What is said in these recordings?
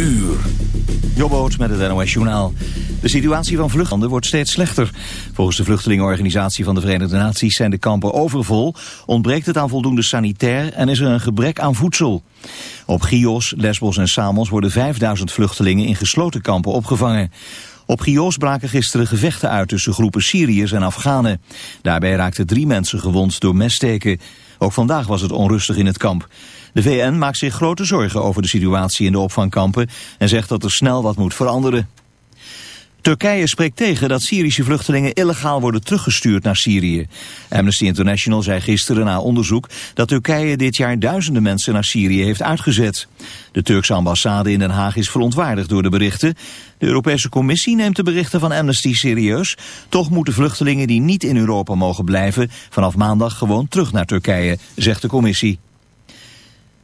uur. Jobboot met het NOS Journaal. De situatie van vluchtelingen wordt steeds slechter. Volgens de vluchtelingenorganisatie van de Verenigde Naties zijn de kampen overvol, ontbreekt het aan voldoende sanitair en is er een gebrek aan voedsel. Op Chios, Lesbos en Samos worden 5000 vluchtelingen in gesloten kampen opgevangen. Op Chios braken gisteren gevechten uit tussen groepen Syriërs en Afghanen. Daarbij raakten drie mensen gewond door messteken. Ook vandaag was het onrustig in het kamp. De VN maakt zich grote zorgen over de situatie in de opvangkampen en zegt dat er snel wat moet veranderen. Turkije spreekt tegen dat Syrische vluchtelingen illegaal worden teruggestuurd naar Syrië. Amnesty International zei gisteren na onderzoek dat Turkije dit jaar duizenden mensen naar Syrië heeft uitgezet. De Turkse ambassade in Den Haag is verontwaardigd door de berichten. De Europese Commissie neemt de berichten van Amnesty serieus. Toch moeten vluchtelingen die niet in Europa mogen blijven vanaf maandag gewoon terug naar Turkije, zegt de commissie.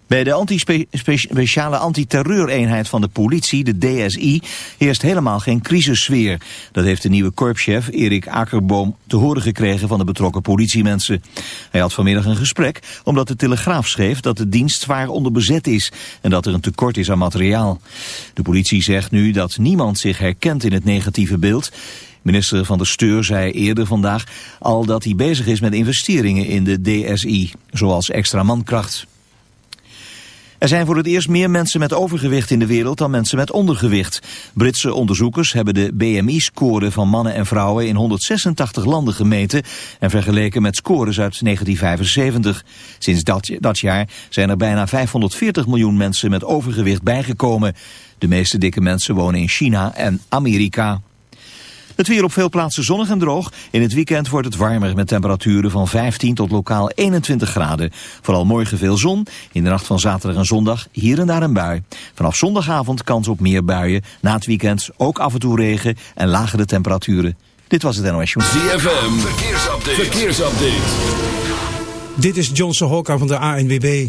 Bij de anti-speciale antiterreureenheid van de politie, de DSI, heerst helemaal geen crisissfeer. Dat heeft de nieuwe korpschef Erik Akerboom te horen gekregen van de betrokken politiemensen. Hij had vanmiddag een gesprek omdat de Telegraaf schreef dat de dienst zwaar onder bezet is en dat er een tekort is aan materiaal. De politie zegt nu dat niemand zich herkent in het negatieve beeld. Minister van de Steur zei eerder vandaag al dat hij bezig is met investeringen in de DSI, zoals extra mankracht. Er zijn voor het eerst meer mensen met overgewicht in de wereld dan mensen met ondergewicht. Britse onderzoekers hebben de BMI-score van mannen en vrouwen in 186 landen gemeten en vergeleken met scores uit 1975. Sinds dat, dat jaar zijn er bijna 540 miljoen mensen met overgewicht bijgekomen. De meeste dikke mensen wonen in China en Amerika. Het weer op veel plaatsen zonnig en droog. In het weekend wordt het warmer met temperaturen van 15 tot lokaal 21 graden. Vooral morgen veel zon. In de nacht van zaterdag en zondag hier en daar een bui. Vanaf zondagavond kans op meer buien. Na het weekend ook af en toe regen en lagere temperaturen. Dit was het NOS Show. ZFM, verkeersupdate. verkeersupdate. Dit is Johnson Hokka van de ANWB.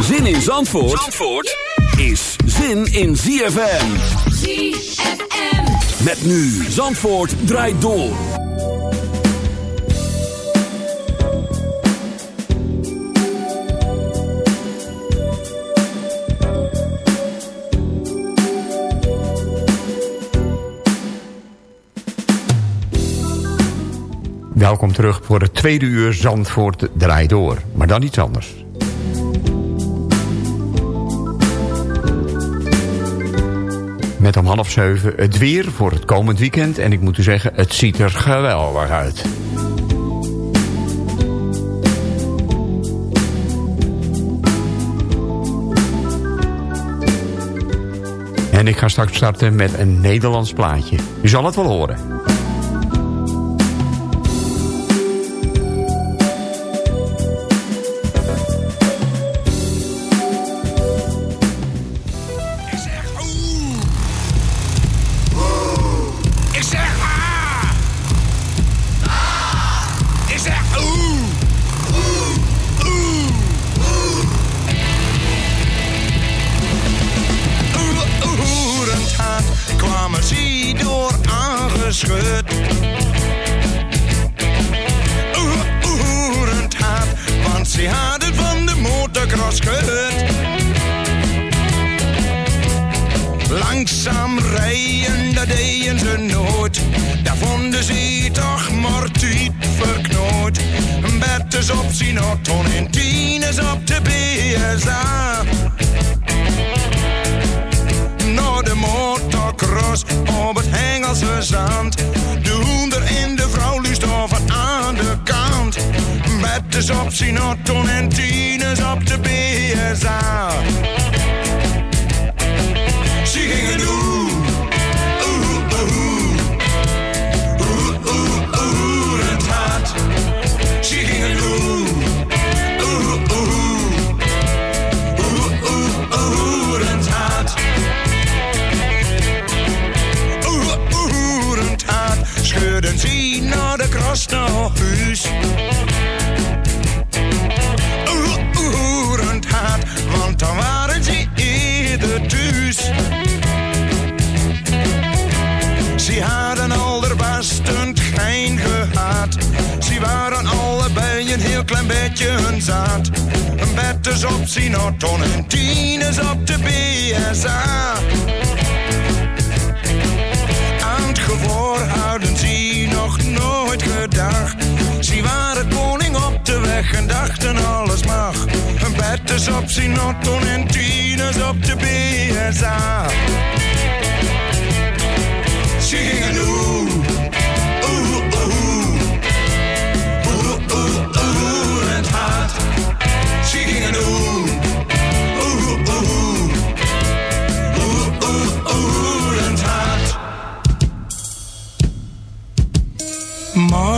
Zin in Zandvoort, Zandvoort is zin in ZFM. ZFM. Met nu Zandvoort draait door. Welkom terug voor het tweede uur Zandvoort draait door. Maar dan iets anders. Met om half zeven het weer voor het komend weekend. En ik moet u zeggen, het ziet er geweldig uit. En ik ga straks starten met een Nederlands plaatje. U zal het wel horen. Betters op zijn auto en tieners op de BSA. Ze gingen doen. Klein beetje hun zaad. Een betters op zijn auto en tieners op de BSA. Aan het hadden ze nog nooit gedacht. Ze waren koning op de weg en dachten alles mag. Een betters op zijn auto en tieners op de BSA. Ze gingen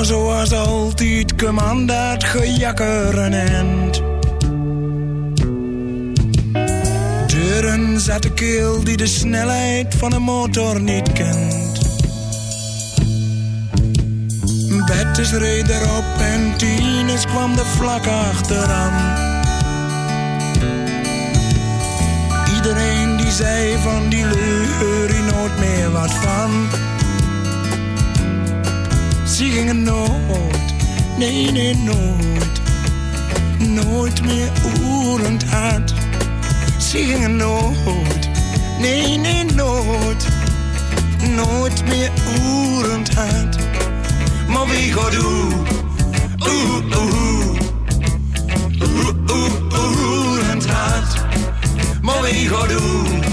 Maar zoals altijd kwam dat gejakker een. Deuren zat de keel die de snelheid van een motor niet kent. Bettes reed erop en Tines kwam er vlak achteraan. Iedereen die zei van die leur nooit meer wat van. Ze gingen nooit, nee nee nooit, nooit meer oerend hard. Ze gingen nooit, nee nee nooit, nooit meer oerend hard. Maar wie gaat? Oeh, oeh, oeh, oeh, oeh, en hart. Maar wie gaat? Oeh,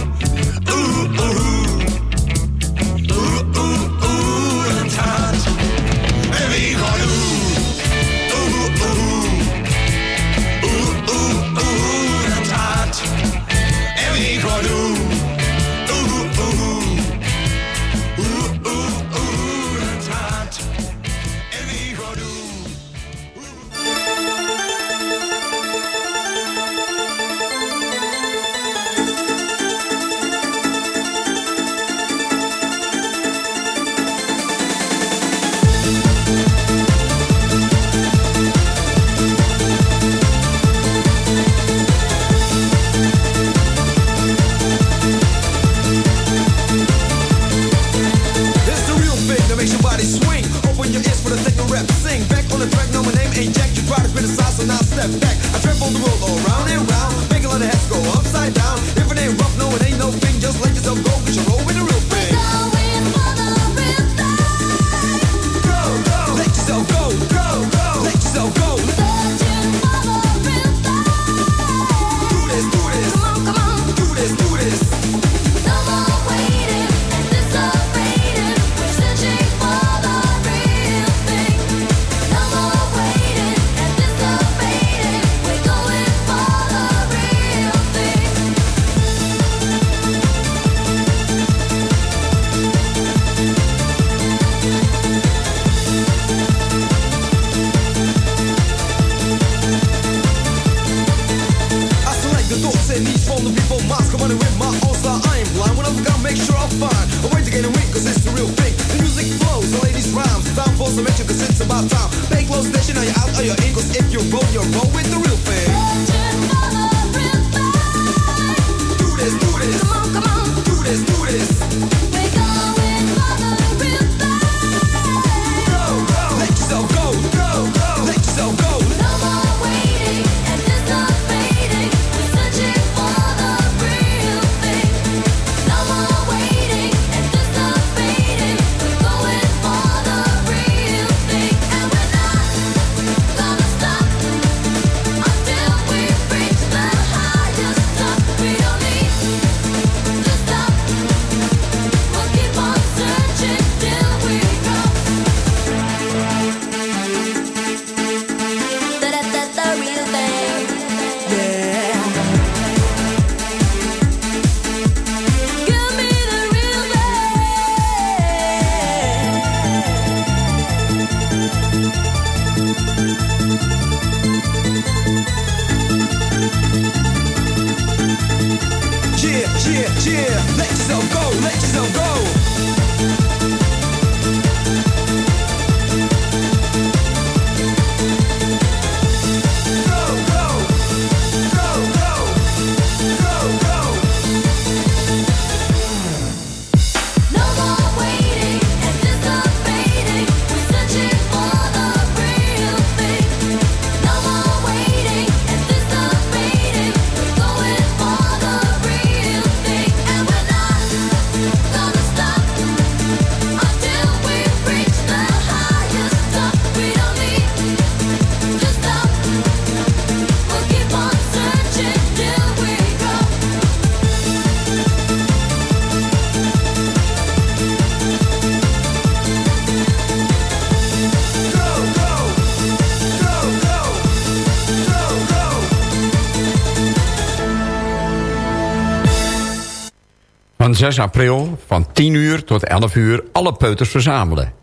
6 april van 10 uur tot 11 uur alle peuters verzamelen.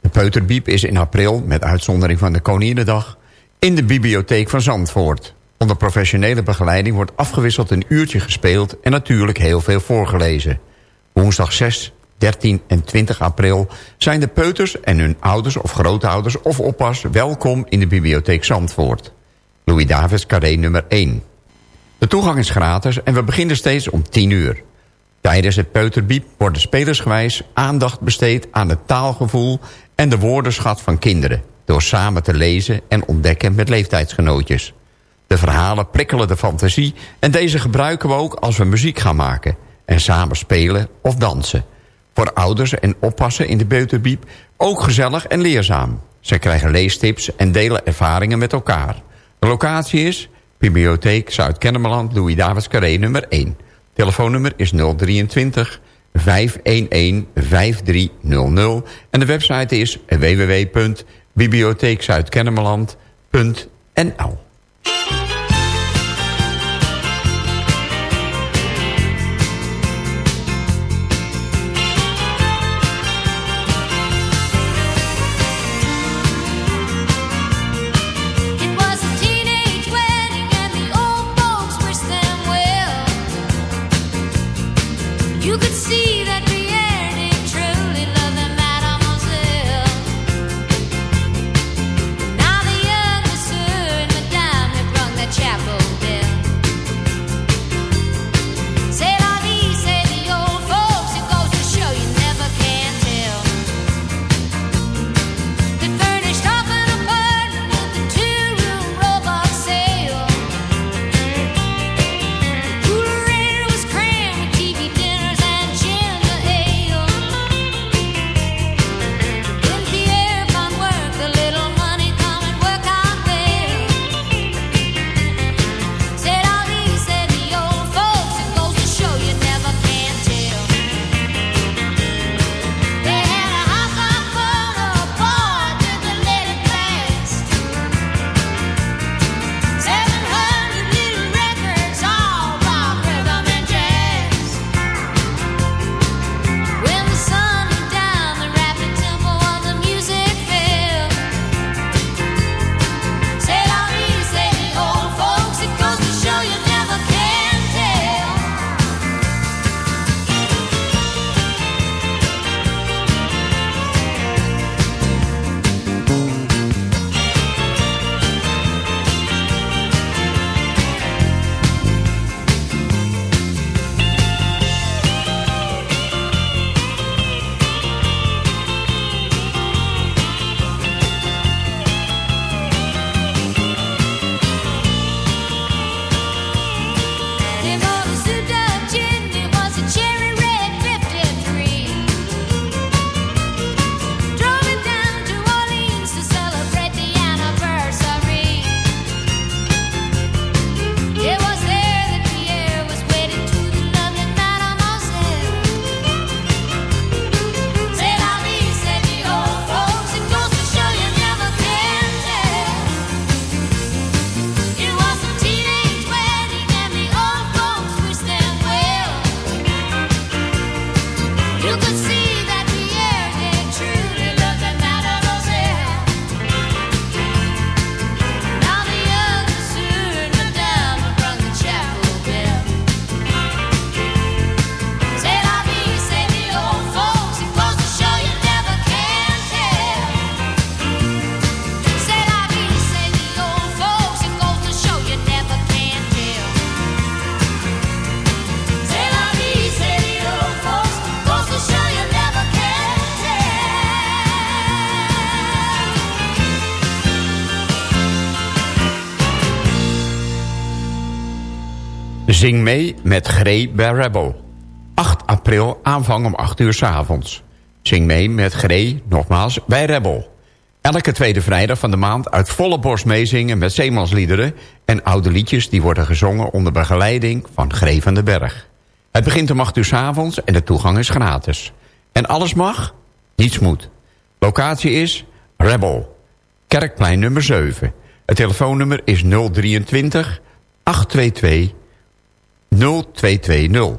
De peuterbiep is in april, met uitzondering van de Koninginnedag... in de bibliotheek van Zandvoort. Onder professionele begeleiding wordt afgewisseld een uurtje gespeeld... en natuurlijk heel veel voorgelezen. Woensdag 6, 13 en 20 april zijn de peuters en hun ouders of grootouders of oppas... welkom in de bibliotheek Zandvoort. Louis Davids, carré nummer 1. De toegang is gratis en we beginnen steeds om 10 uur. Tijdens het peuterbiep worden spelersgewijs aandacht besteed aan het taalgevoel en de woordenschat van kinderen... door samen te lezen en ontdekken met leeftijdsgenootjes. De verhalen prikkelen de fantasie en deze gebruiken we ook als we muziek gaan maken... en samen spelen of dansen. Voor ouders en oppassen in de peuterbiep ook gezellig en leerzaam. Ze krijgen leestips en delen ervaringen met elkaar. De locatie is Bibliotheek Zuid-Kennemerland, Louis Davids Carré nummer 1... Telefoonnummer is 023 511 5300 en de website is www.bibliotheekzuidkennemerland.nl Zing mee met Grey bij Rebel. 8 april aanvang om 8 uur s avonds. Zing mee met Grey, nogmaals, bij Rebel. Elke tweede vrijdag van de maand uit volle borst meezingen met zeemansliederen... en oude liedjes die worden gezongen onder begeleiding van Grey van den Berg. Het begint om 8 uur s avonds en de toegang is gratis. En alles mag? Niets moet. Locatie is Rebel. Kerkplein nummer 7. Het telefoonnummer is 023 822 0220.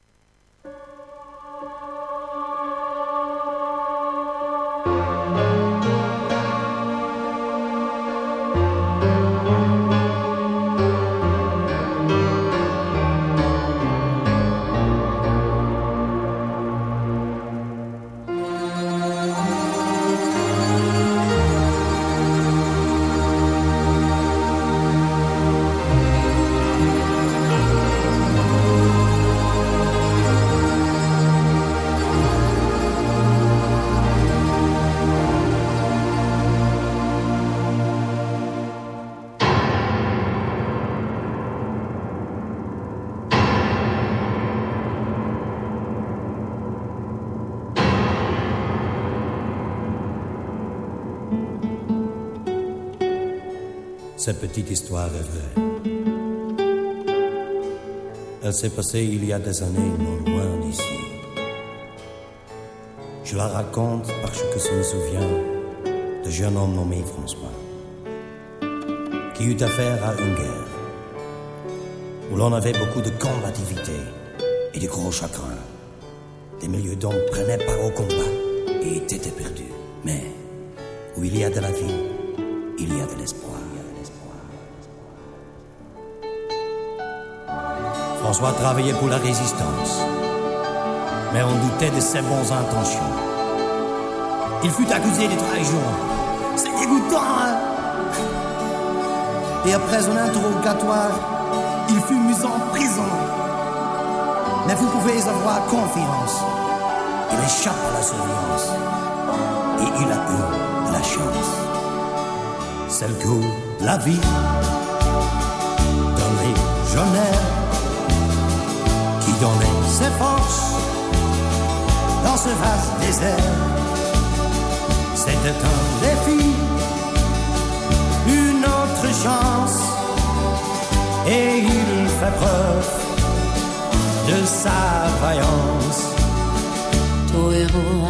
histoire est vraie. Elle s'est passée il y a des années, non loin d'ici. Je la raconte parce que je me souviens de jeune homme nommé François, qui eut affaire à une guerre où l'on avait beaucoup de combativité et de gros chagrins. Des milieux d'hommes prenaient part au combat et étaient perdus. Mais où il y a de la vie, François travaillait pour la résistance, mais on doutait de ses bonnes intentions. Il fut accusé de trahison. C'est dégoûtant, hein? Et après un interrogatoire, il fut mis en prison. Mais vous pouvez avoir confiance. Il échappe à la surveillance. Et il a eu la chance. Celle que la vie donne jamais dans ce vaste désert. C'était un défi, une autre chance, et il fait preuve de sa vaillance. Ton héros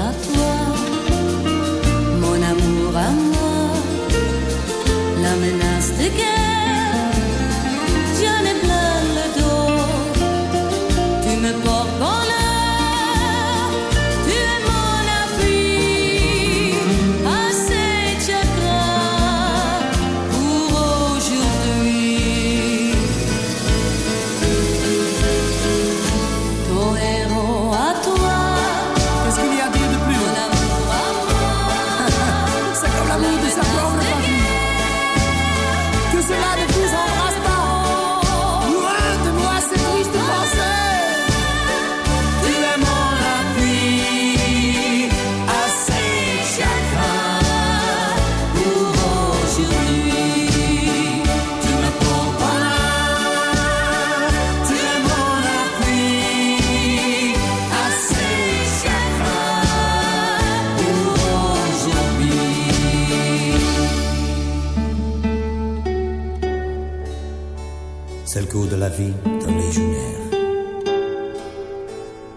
vie d'un légionnaire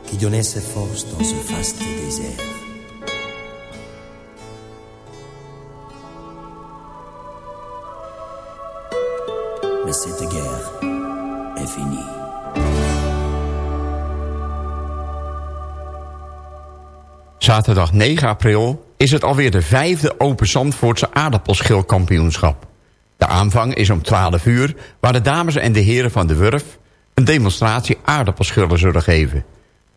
qui donnait ses forces dans ce vaste désert. Mais cette guerre est finie. Zaterdag 9 april is het alweer de vijfde Open Zandvoortse aardappelschilkampioenschap. Aanvang is om 12 uur, waar de dames en de heren van de Wurf... een demonstratie aardappelschillen zullen geven.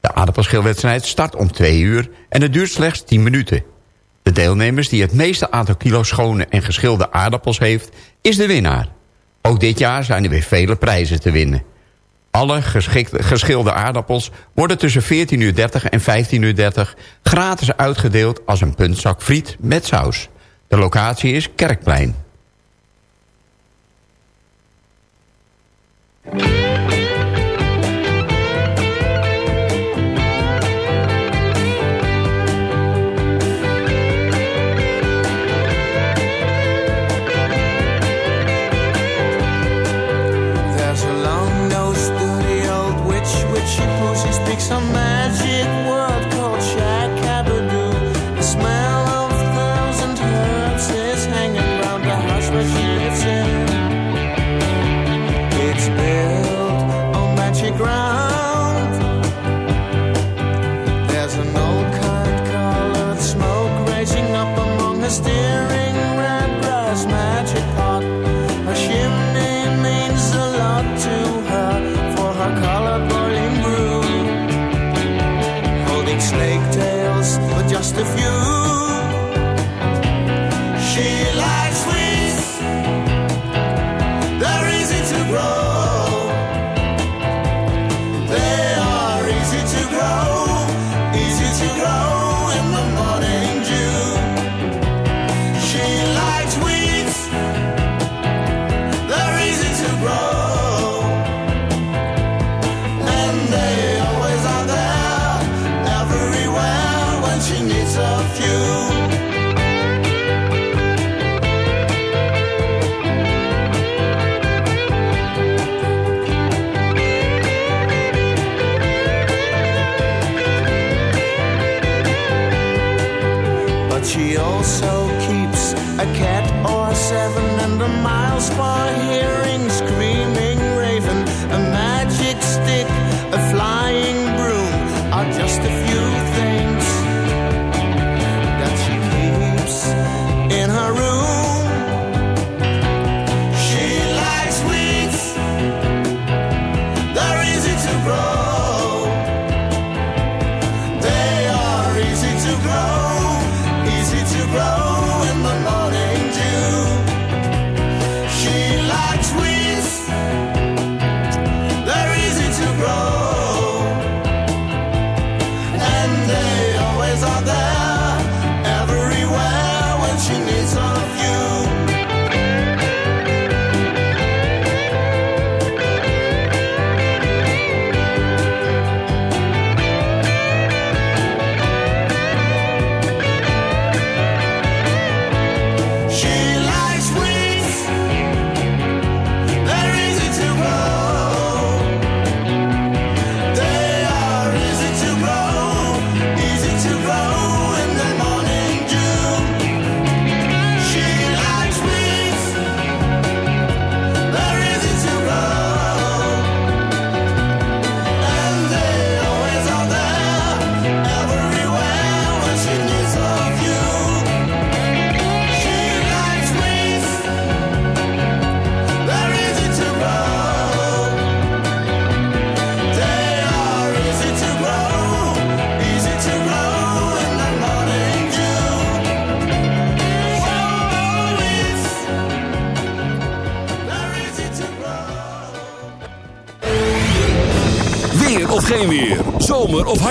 De aardappelschilwedstrijd start om 2 uur en het duurt slechts 10 minuten. De deelnemers die het meeste aantal kilo schone en geschilde aardappels heeft... is de winnaar. Ook dit jaar zijn er weer vele prijzen te winnen. Alle geschilde aardappels worden tussen 14.30 uur en 15.30 uur gratis uitgedeeld als een puntzak friet met saus. De locatie is Kerkplein. Thank you.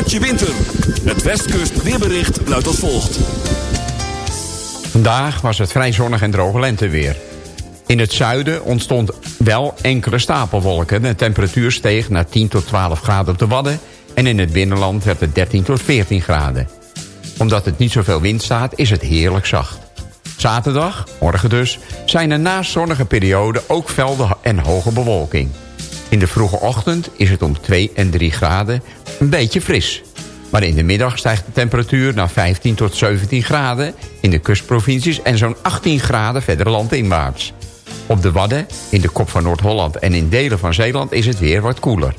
Winter. Het Westkust weerbericht luidt als volgt. Vandaag was het vrij zonnig en droog lenteweer. In het zuiden ontstond wel enkele stapelwolken. De temperatuur steeg naar 10 tot 12 graden op de Wadden... en in het binnenland werd het 13 tot 14 graden. Omdat het niet zoveel wind staat, is het heerlijk zacht. Zaterdag, morgen dus, zijn er naast zonnige perioden ook velden en hoge bewolking. In de vroege ochtend is het om 2 en 3 graden een beetje fris. Maar in de middag stijgt de temperatuur naar 15 tot 17 graden in de kustprovincies... en zo'n 18 graden verder landinwaarts. Op de Wadden, in de kop van Noord-Holland en in delen van Zeeland is het weer wat koeler.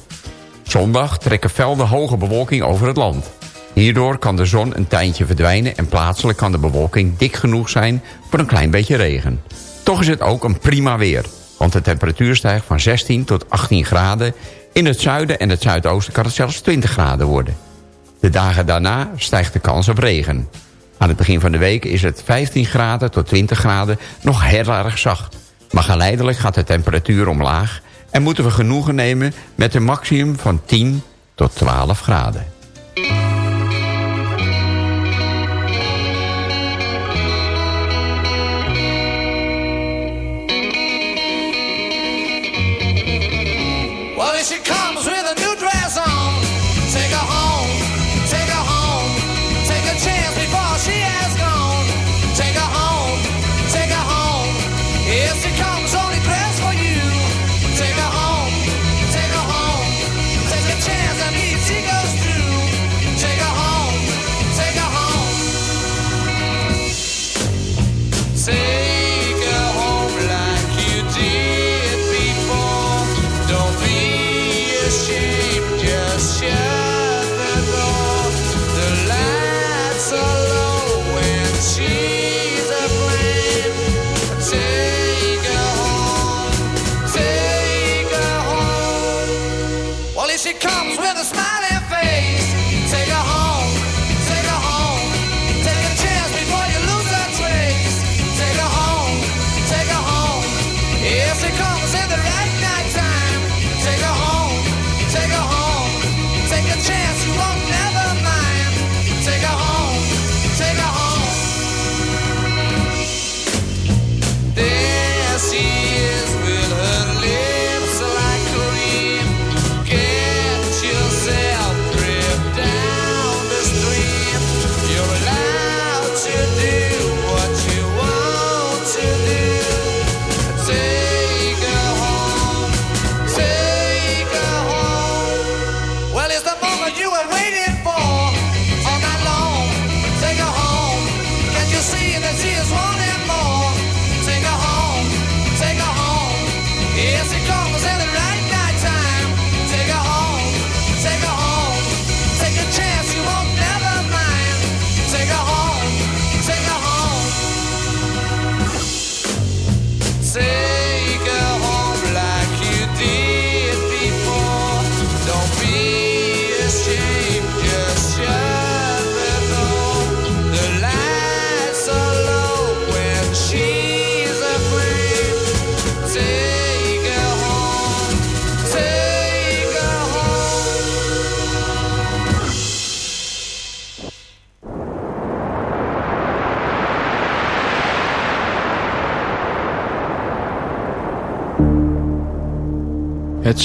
Zondag trekken velden hoge bewolking over het land. Hierdoor kan de zon een tijdje verdwijnen... en plaatselijk kan de bewolking dik genoeg zijn voor een klein beetje regen. Toch is het ook een prima weer... want de temperatuur stijgt van 16 tot 18 graden... in het zuiden en het zuidoosten kan het zelfs 20 graden worden. De dagen daarna stijgt de kans op regen. Aan het begin van de week is het 15 graden tot 20 graden nog heel erg zacht. Maar geleidelijk gaat de temperatuur omlaag... en moeten we genoegen nemen met een maximum van 10 tot 12 graden.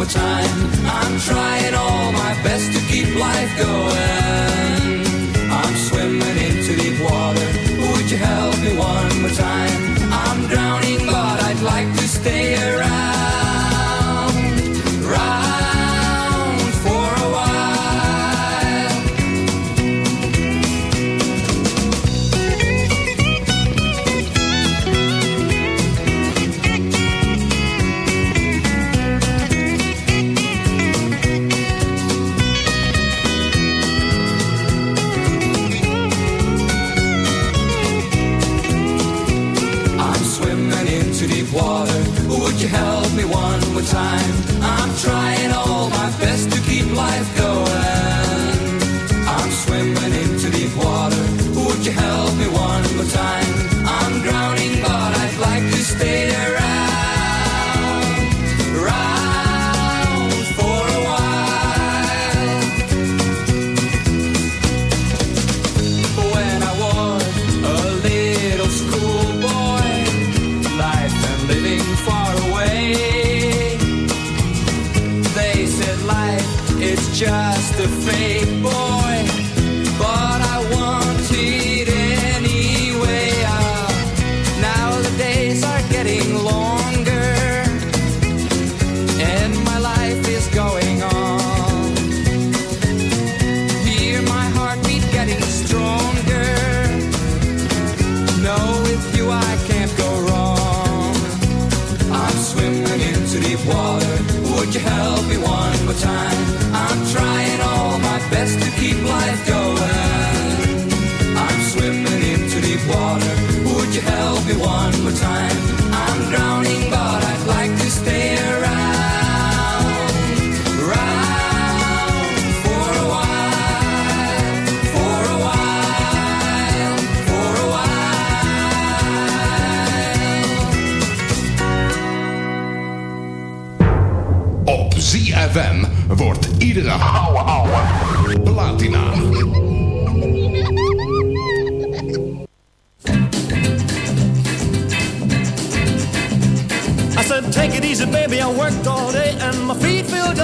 Me one more time? I'm trying all my best to keep life going. I'm swimming into deep water. Would you help me one more time? Water. Would you help me one more time? I'm trying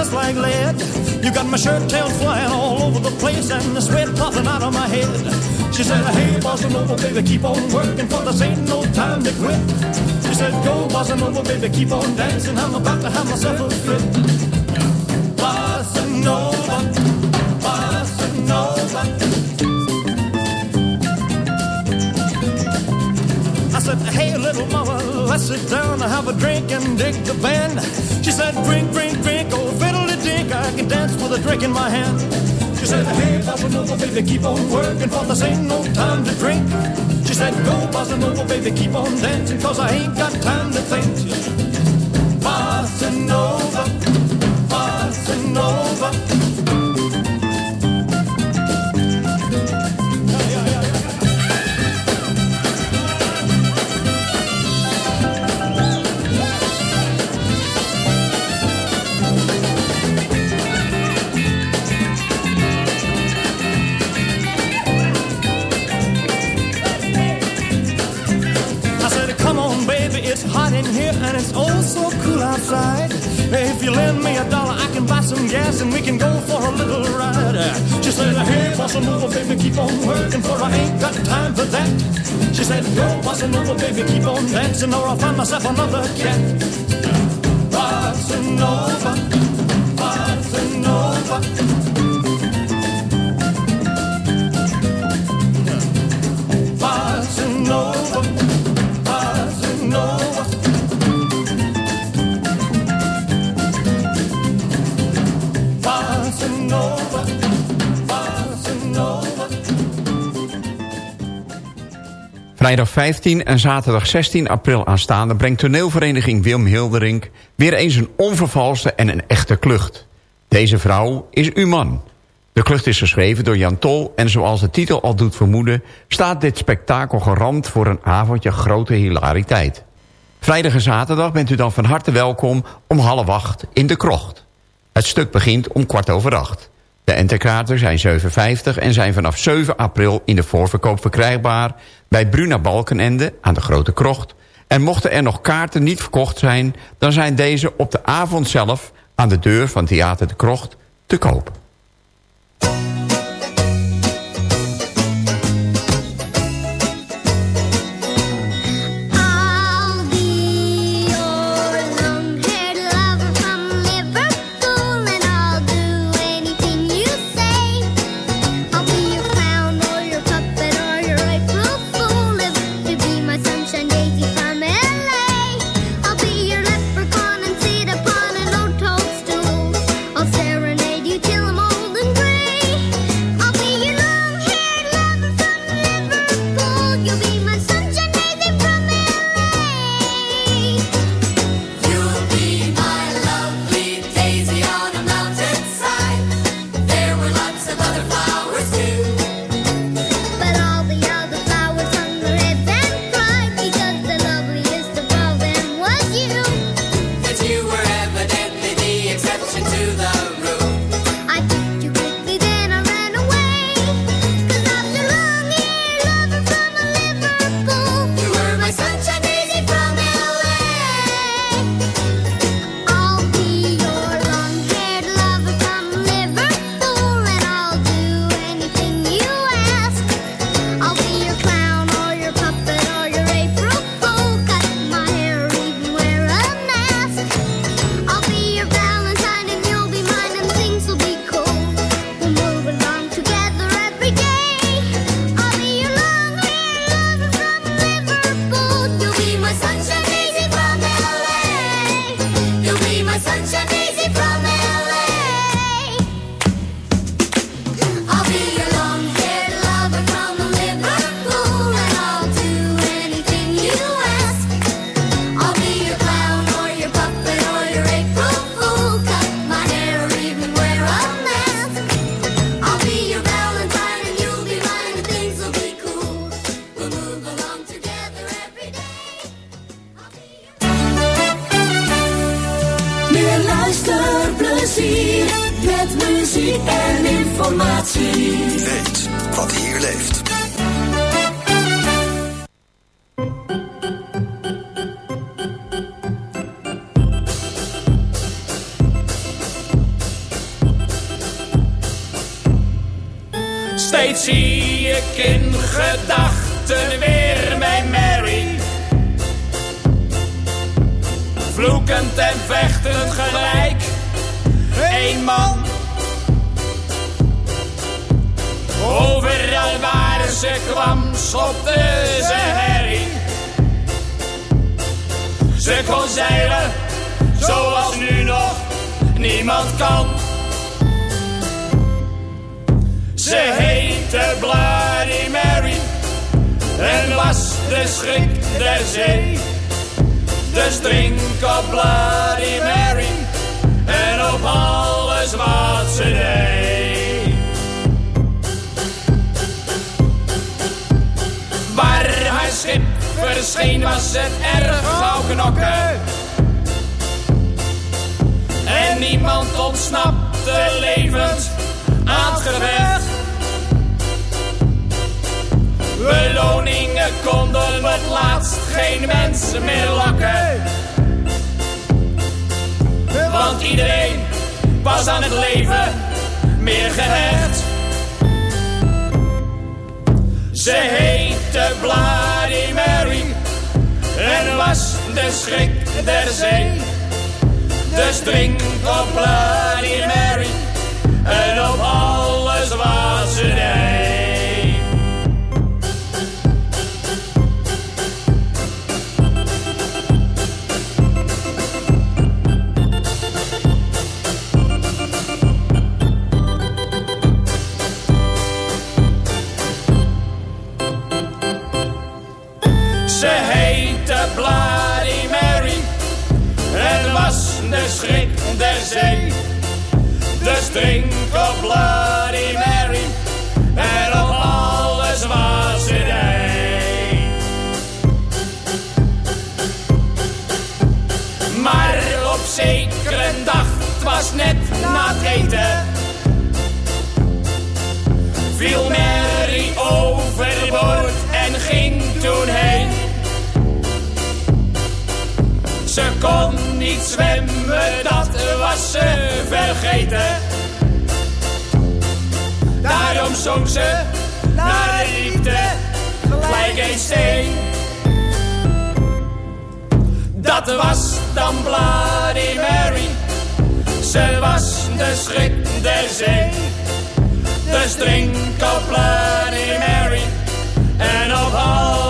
just like lead. You got my shirt tail flying all over the place and the sweat popping out of my head. She said, hey, bossa nova, baby, keep on working for this ain't no time to quit. She said, go, bossa nova, baby, keep on dancing. I'm about to have myself a fit. Bossa nova, bossa nova. I said, hey, little mama, let's sit down and have a drink and dig the band. She said, drink, drink, drink, oh, dink, I can dance with a drink in my hand. She said, hey, bossa nova, baby, keep on working, for this ain't no time to drink. She said, go, bossa nova, baby, keep on dancing, cause I ain't got time to think. Little ride. She said, hey, bossa nova, baby, keep on working for I ain't got time for that. She said, go, bossa nova, baby, keep on dancing or I'll find myself another cat. Bossa nova. Vrijdag 15 en zaterdag 16 april aanstaande... brengt toneelvereniging Wilm Hilderink... weer eens een onvervalste en een echte klucht. Deze vrouw is uw man. De klucht is geschreven door Jan Tol... en zoals de titel al doet vermoeden... staat dit spektakel geramd voor een avondje grote hilariteit. Vrijdag en zaterdag bent u dan van harte welkom om half acht in de krocht. Het stuk begint om kwart over acht. De entreekaarten zijn 7,50 en zijn vanaf 7 april in de voorverkoop verkrijgbaar... bij Bruna Balkenende aan de Grote Krocht. En mochten er nog kaarten niet verkocht zijn... dan zijn deze op de avond zelf aan de deur van Theater de Krocht te koop. Dus drink op Bloody Mary en op alles wat ze deed. Waar haar schip verscheen was het erg gauw knokken. En niemand ontsnapte levend aan het gevecht. Beloningen konden het laatst geen mensen meer lokken. Want iedereen was aan het leven meer gehecht. Ze heette Bloody Mary en was de schrik der zee. Dus drink op Bloody Mary en op alles wat ze deed. Schrik der zee. Dus drink op Bloody Mary en op ze deed. Maar op zekere dag, was net na het eten, viel Mary overboord en ging toen heen. Ze kon niet zwemmen, dat was ze vergeten. Daarom zong ze naar de gelijk een steen. Dat was dan Bloody Mary. Ze was de schrik der zee. Dus drink op Bloody Mary. En op alles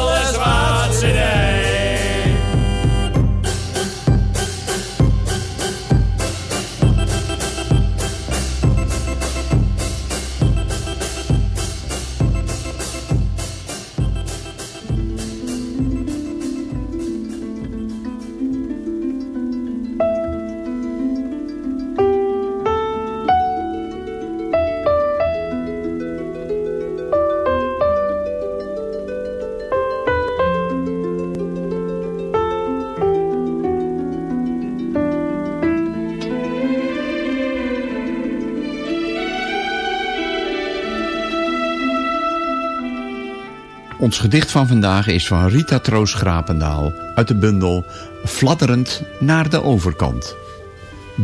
Ons gedicht van vandaag is van Rita Troos Grapendaal uit de bundel Fladderend naar de overkant.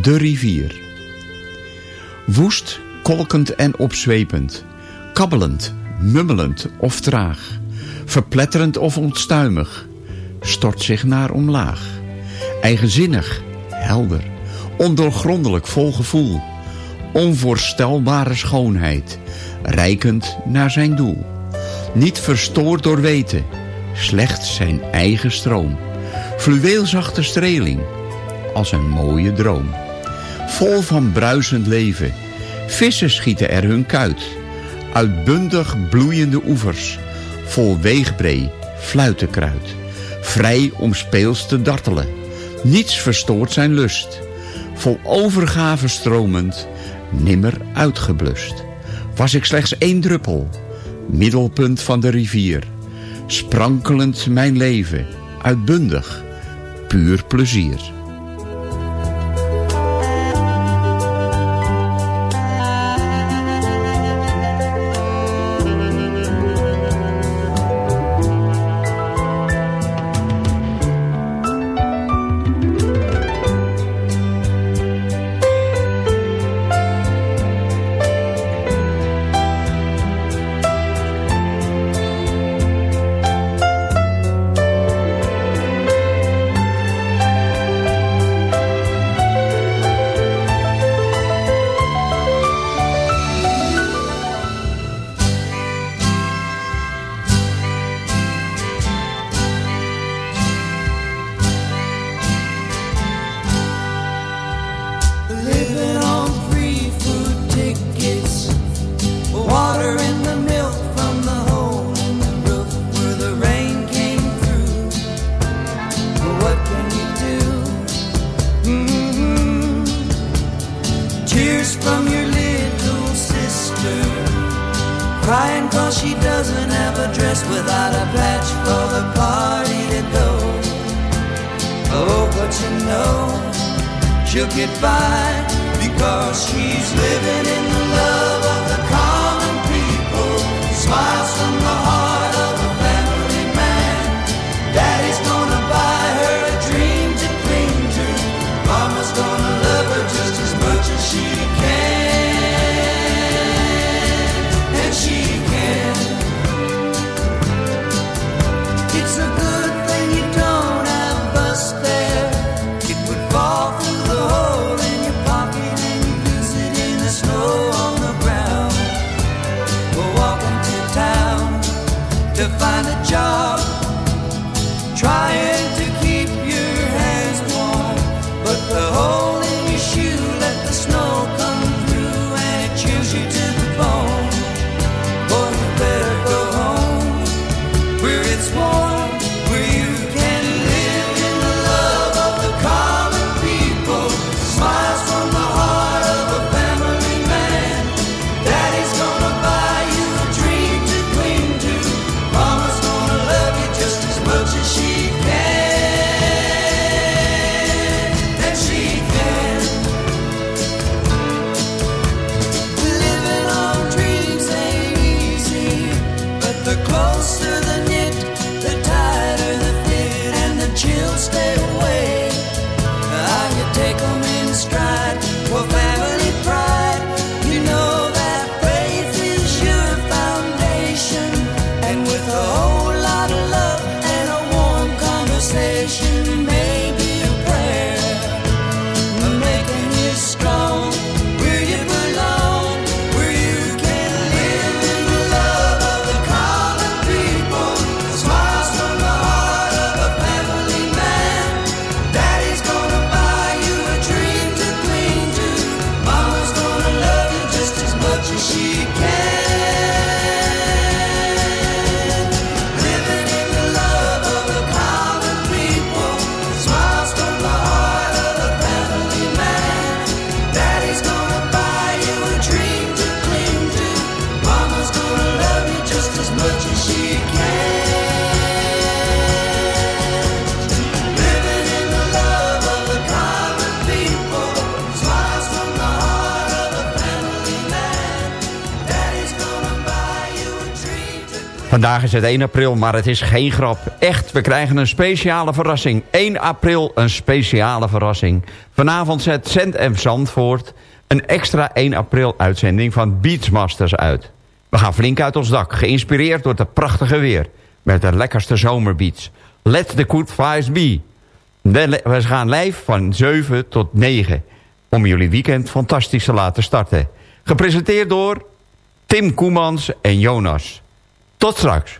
De rivier. Woest, kolkend en opzwepend, kabbelend, mummelend of traag, verpletterend of onstuimig, stort zich naar omlaag. Eigenzinnig, helder, ondoorgrondelijk vol gevoel, onvoorstelbare schoonheid, rijkend naar zijn doel. Niet verstoord door weten, slechts zijn eigen stroom. Fluweelzachte streling, als een mooie droom. Vol van bruisend leven, vissen schieten er hun kuit. Uitbundig bloeiende oevers, vol weegbree, fluitenkruid. Vrij om speels te dartelen, niets verstoort zijn lust. Vol overgave stromend, nimmer uitgeblust. Was ik slechts één druppel, middelpunt van de rivier. Sprankelend mijn leven, uitbundig, puur plezier. Vandaag is het 1 april, maar het is geen grap. Echt, we krijgen een speciale verrassing. 1 april, een speciale verrassing. Vanavond zet Zend Zandvoort een extra 1 april uitzending van Beachmasters uit. We gaan flink uit ons dak, geïnspireerd door het prachtige weer. Met de lekkerste zomerbeats. Let the good vibes be. We gaan live van 7 tot 9. Om jullie weekend fantastisch te laten starten. Gepresenteerd door Tim Koemans en Jonas. Tot straks.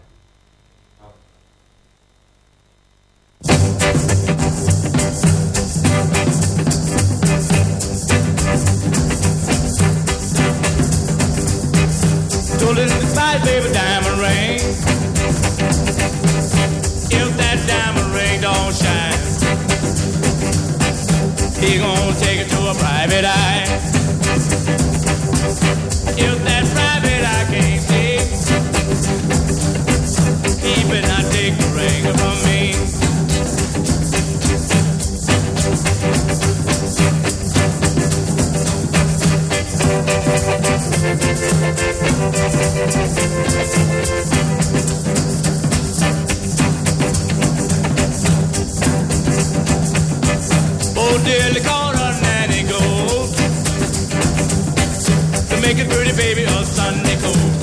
It goodbye, baby, diamond ring. If that diamond ring don't shine, he gonna take it to a private eye. Baby a Sunday coat.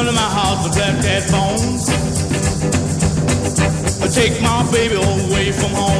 Come to my house with black cat bones? Take my baby away from home.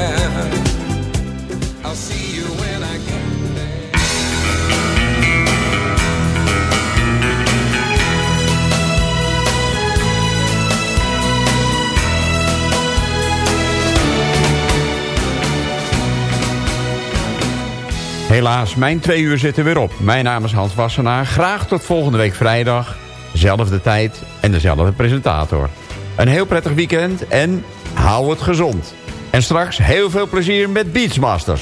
Helaas, mijn twee uur zitten weer op. Mijn naam is Hans Wassenaar. Graag tot volgende week vrijdag. Zelfde tijd en dezelfde presentator. Een heel prettig weekend en hou het gezond. En straks heel veel plezier met Beachmasters.